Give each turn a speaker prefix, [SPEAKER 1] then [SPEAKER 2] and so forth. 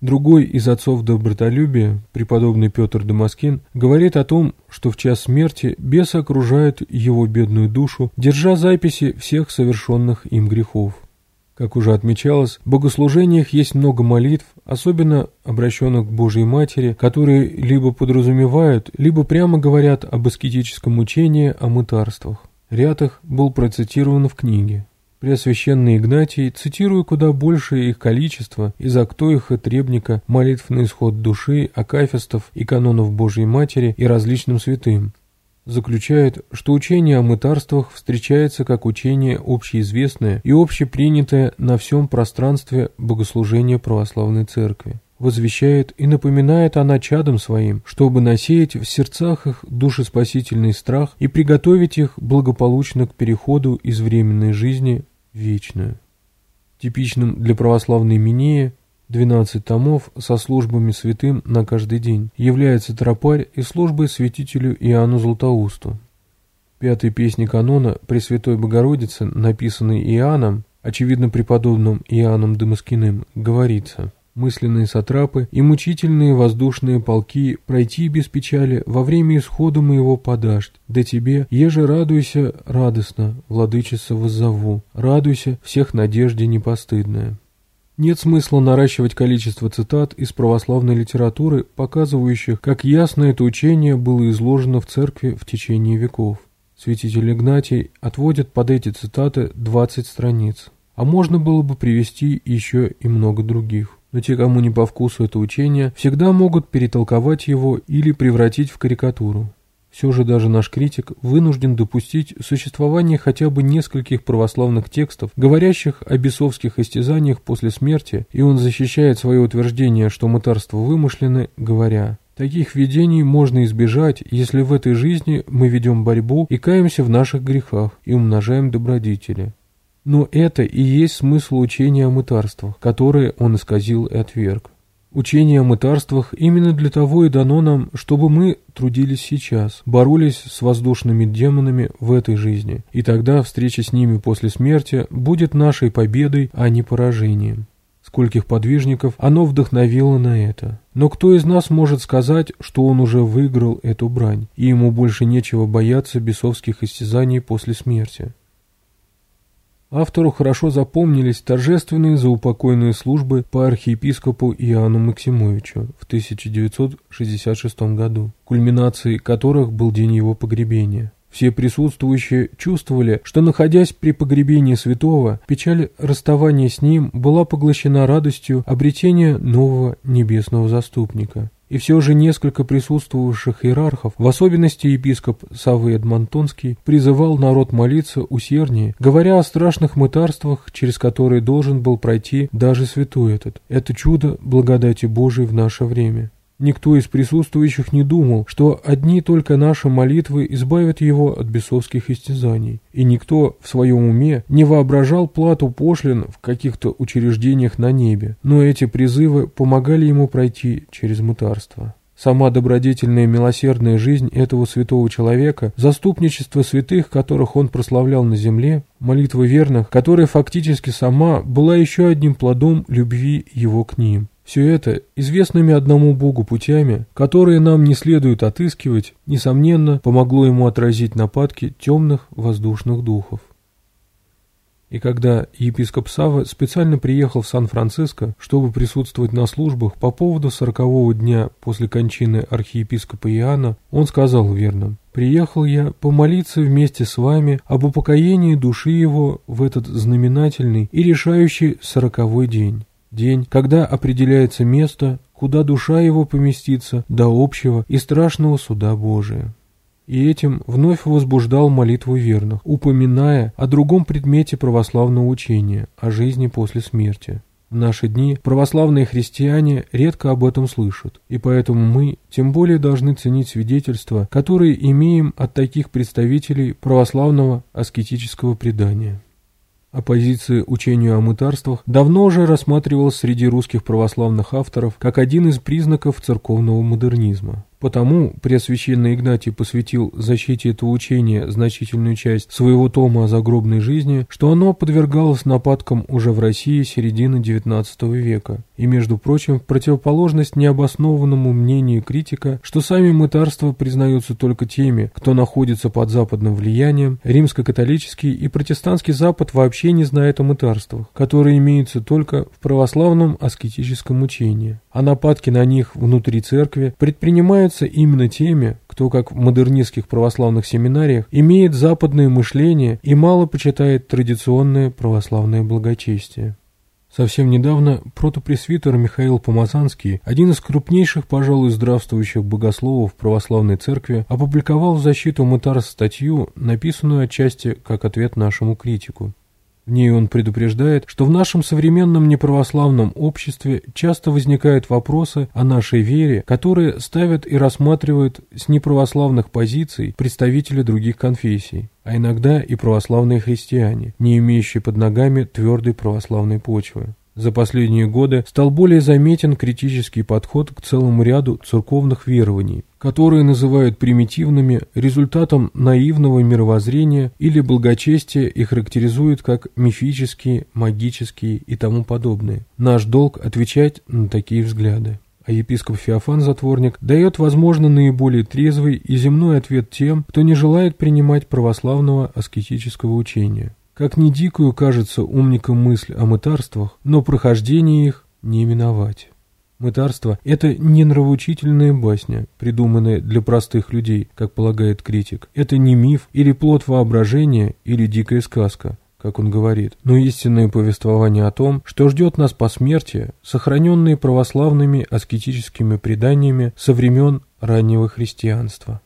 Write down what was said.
[SPEAKER 1] Другой из отцов добротолюбия, преподобный Петр Дамаскин, говорит о том, что в час смерти бесы окружают его бедную душу, держа записи всех совершенных им грехов. Как уже отмечалось, в богослужениях есть много молитв, особенно обращенных к Божьей Матери, которые либо подразумевают, либо прямо говорят об аскетическом учении о мытарствах. Ряд их был процитирован в книге. Преосвященный Игнатий, цитируя куда большее их количество из актоиха, требника, молитв на исход души, акафистов и канонов Божьей Матери и различным святым, заключает, что учение о мытарствах встречается как учение общеизвестное и общепринятое на всем пространстве богослужения православной церкви. Возвещает и напоминает она чадом своим, чтобы насеять в сердцах их душеспасительный страх и приготовить их благополучно к переходу из временной жизни Вечную. Типичным для православной Минеи 12 томов со службами святым на каждый день является тропарь и службой святителю Иоанну Златоусту. Пятый песни канона Пресвятой Богородицы, написанный Иоанном, очевидно преподобным Иоанном Дамаскиным, говорится – мысленные сатрапы и мучительные воздушные полки пройти без печали во время исхода моего подашт. Да тебе, еже радуйся радостно, владычица воззову, радуйся всех надежде непостыдная. Нет смысла наращивать количество цитат из православной литературы, показывающих, как ясно это учение было изложено в церкви в течение веков. Святитель Игнатий отводит под эти цитаты 20 страниц. А можно было бы привести еще и много других но те, кому не по вкусу это учение, всегда могут перетолковать его или превратить в карикатуру. Все же даже наш критик вынужден допустить существование хотя бы нескольких православных текстов, говорящих о бесовских истязаниях после смерти, и он защищает свое утверждение, что мытарство вымышлены, говоря «Таких видений можно избежать, если в этой жизни мы ведем борьбу и каемся в наших грехах и умножаем добродетели». Но это и есть смысл учения о мытарствах, которые он исказил и отверг. Учение о мытарствах именно для того и дано нам, чтобы мы трудились сейчас, боролись с воздушными демонами в этой жизни, и тогда встреча с ними после смерти будет нашей победой, а не поражением. Скольких подвижников оно вдохновило на это. Но кто из нас может сказать, что он уже выиграл эту брань, и ему больше нечего бояться бесовских истязаний после смерти? Автору хорошо запомнились торжественные заупокойные службы по архиепископу Иоанну Максимовичу в 1966 году, кульминацией которых был день его погребения. Все присутствующие чувствовали, что, находясь при погребении святого, печаль расставания с ним была поглощена радостью обретения нового небесного заступника. И все же несколько присутствовавших иерархов, в особенности епископ Савы Эдмонтонский, призывал народ молиться усерднее, говоря о страшных мытарствах, через которые должен был пройти даже святой этот. Это чудо благодати Божией в наше время. Никто из присутствующих не думал, что одни только наши молитвы избавят его от бесовских истязаний, и никто в своем уме не воображал плату пошлин в каких-то учреждениях на небе, но эти призывы помогали ему пройти через мутарство. Сама добродетельная и милосердная жизнь этого святого человека, заступничество святых, которых он прославлял на земле, молитва верных, которая фактически сама была еще одним плодом любви его к ним. Все это известными одному Богу путями, которые нам не следует отыскивать, несомненно, помогло ему отразить нападки темных воздушных духов. И когда епископ Сава специально приехал в Сан-Франциско, чтобы присутствовать на службах по поводу сорокового дня после кончины архиепископа Иоанна, он сказал верным: «Приехал я помолиться вместе с вами об упокоении души его в этот знаменательный и решающий сороковой день, день, когда определяется место, куда душа его поместится до общего и страшного суда Божия» и этим вновь возбуждал молитву верных, упоминая о другом предмете православного учения – о жизни после смерти. В наши дни православные христиане редко об этом слышат, и поэтому мы тем более должны ценить свидетельства, которые имеем от таких представителей православного аскетического предания. Оппозиция учению о мытарствах давно уже рассматривалась среди русских православных авторов как один из признаков церковного модернизма. Потому Преосвященный Игнатий посвятил защите этого учения значительную часть своего тома о загробной жизни, что оно подвергалось нападкам уже в России середины XIX века. И, между прочим, в противоположность необоснованному мнению критика, что сами мытарства признаются только теми, кто находится под западным влиянием, римско-католический и протестантский Запад вообще не знает о мытарствах, которые имеются только в православном аскетическом учении а нападки на них внутри церкви предпринимаются именно теми, кто, как в модернистских православных семинариях, имеет западное мышление и мало почитает традиционное православное благочестие. Совсем недавно протопресвитер Михаил Помазанский, один из крупнейших, пожалуй, здравствующих богословов православной церкви, опубликовал в защиту мытар статью, написанную отчасти как ответ нашему критику. В ней он предупреждает, что в нашем современном неправославном обществе часто возникают вопросы о нашей вере, которые ставят и рассматривают с неправославных позиций представители других конфессий, а иногда и православные христиане, не имеющие под ногами твердой православной почвы. За последние годы стал более заметен критический подход к целому ряду церковных верований, которые называют примитивными результатом наивного мировоззрения или благочестия и характеризуют как мифические, магические и тому подобные. Наш долг отвечать на такие взгляды а епископ Феофан Затворник дает, возможно, наиболее трезвый и земной ответ тем, кто не желает принимать православного аскетического учения. Как ни дикую кажется умникам мысль о мытарствах, но прохождение их не миновать. Мытарство – это не нравоучительная басня, придуманная для простых людей, как полагает критик. Это не миф или плод воображения или дикая сказка, как он говорит, но истинное повествование о том, что ждет нас по смерти, сохраненные православными аскетическими преданиями со времен раннего христианства.